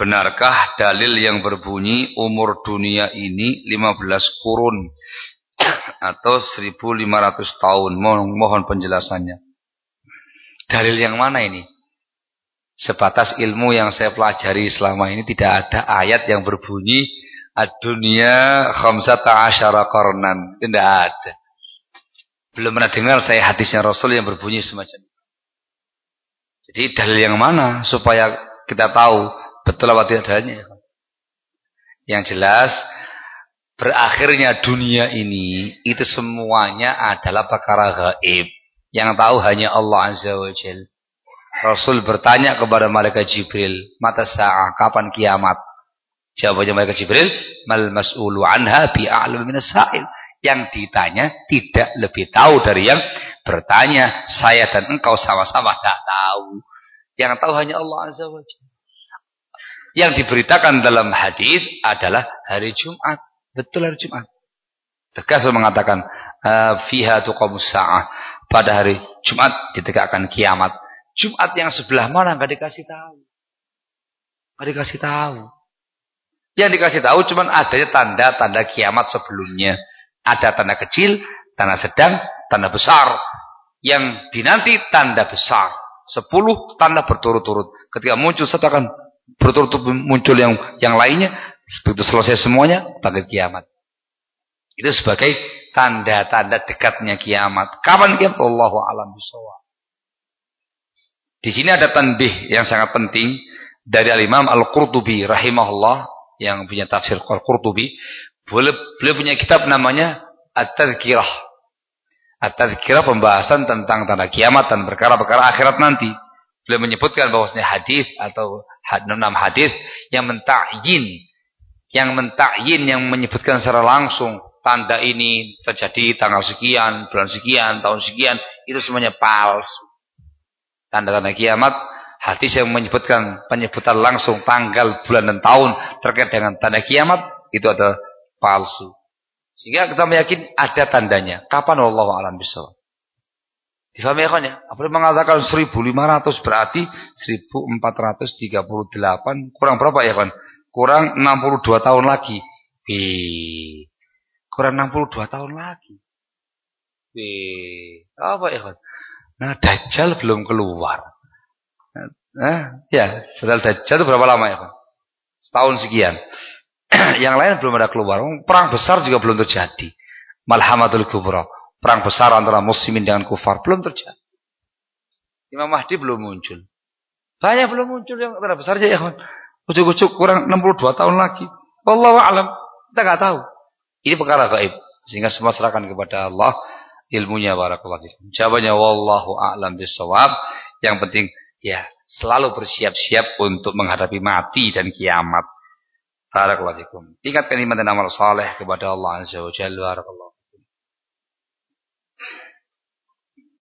Benarkah dalil yang berbunyi umur dunia ini 15 kurun atau 1500 tahun? Mohon, mohon penjelasannya. Dalil yang mana ini? Sebatas ilmu yang saya pelajari selama ini tidak ada ayat yang berbunyi ad-dunya khamsata asyara qarnan. Tidak ada. Belum pernah dengar saya hadisnya Rasul yang berbunyi semacam itu. Jadi dalil yang mana supaya kita tahu betul apa tidak dalilnya? Yang jelas berakhirnya dunia ini itu semuanya adalah perkara gaib. Yang tahu hanya Allah Azza wa Jalla. Rasul bertanya kepada malaikat Jibril, "Mata sa'ah? Kapan kiamat?" Jawabannya malaikat Jibril, "Mal mas'ulu anha bi'a'lam minas sa'il." Yang ditanya tidak lebih tahu dari yang bertanya. Saya dan engkau sama-sama tidak tahu. Yang tahu hanya Allah Azza wa Jalla. Yang diberitakan dalam hadis adalah hari Jumat. Betul hari Jumat. Tegas mengatakan fiha tuqamus sa'ah. Pada hari Jumat ditegakkan kiamat. Jumat yang sebelah mana nggak dikasih tahu. Nggak dikasih tahu. Yang dikasih tahu cuma adanya tanda-tanda kiamat sebelumnya. Ada tanda kecil, tanda sedang, tanda besar. Yang dinanti tanda besar. Sepuluh tanda berturut-turut. Ketika muncul satu akan berturut-turut muncul yang yang lainnya. Begitu selesai semuanya, bangkit kiamat. Itu sebagai tanda-tanda dekatnya kiamat. Kapan kiamat? Allahu alam bisawab. Di sini ada tanbih yang sangat penting dari Al-Imam Al-Qurtubi rahimahullah yang punya tafsir Al-Qurtubi. Beliau punya kitab namanya At-Tadhkirah. At-Tadhkirah pembahasan tentang tanda kiamat dan perkara-perkara akhirat nanti. Beliau menyebutkan bahwasanya hadis atau enam hadis yang mentakyin yang mentakyin yang menyebutkan secara langsung tanda ini terjadi tanggal sekian, bulan sekian, tahun sekian, itu semuanya palsu tanda-tanda kiamat hadis yang menyebutkan penyebutan langsung tanggal, bulan dan tahun terkait dengan tanda kiamat itu adalah palsu. Sehingga kita meyakini ada tandanya. Kapan Allah alam bisa? Difahami ya? Apa mengatakan 1500 berarti 1438 kurang berapa ya kan? Kurang 62 tahun lagi. B. Kurang 62 tahun lagi. B. Apa ya kan? Nah, Dajjal belum keluar. Nah, ya, sudah Dajjal itu berapa lama ya, Pak? Setahun sekian. Yang lain belum ada keluar. Perang besar juga belum terjadi. Malhamatul Kubra. Perang besar antara muslimin dengan kufar belum terjadi. Imam Mahdi belum muncul. Banyak belum muncul yang terlalu besar aja ya. Ujuk-ujuk kurang 62 tahun lagi. Allah alam. Kita nggak tahu. Ini perkara gaib. Sehingga semua serahkan kepada Allah ilmunya barakallahu fikum. Jawabannya wallahu a'lam bisawab. Yang penting ya selalu bersiap-siap untuk menghadapi mati dan kiamat. Barakallahu fikum. Ingat kalimat dan amal saleh kepada Allah Azza wa Jalla